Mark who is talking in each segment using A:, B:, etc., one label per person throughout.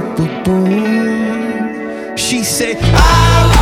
A: boom, boom, boom. She said, I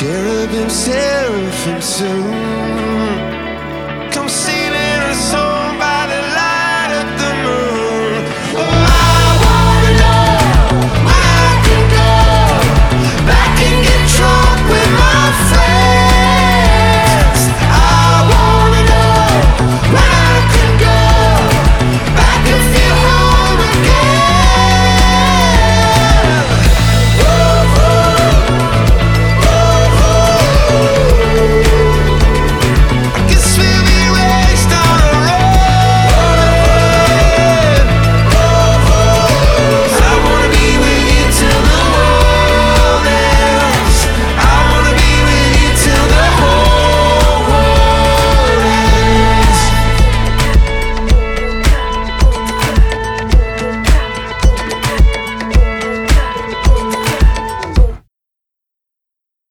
A: Cherubim, seraphim soon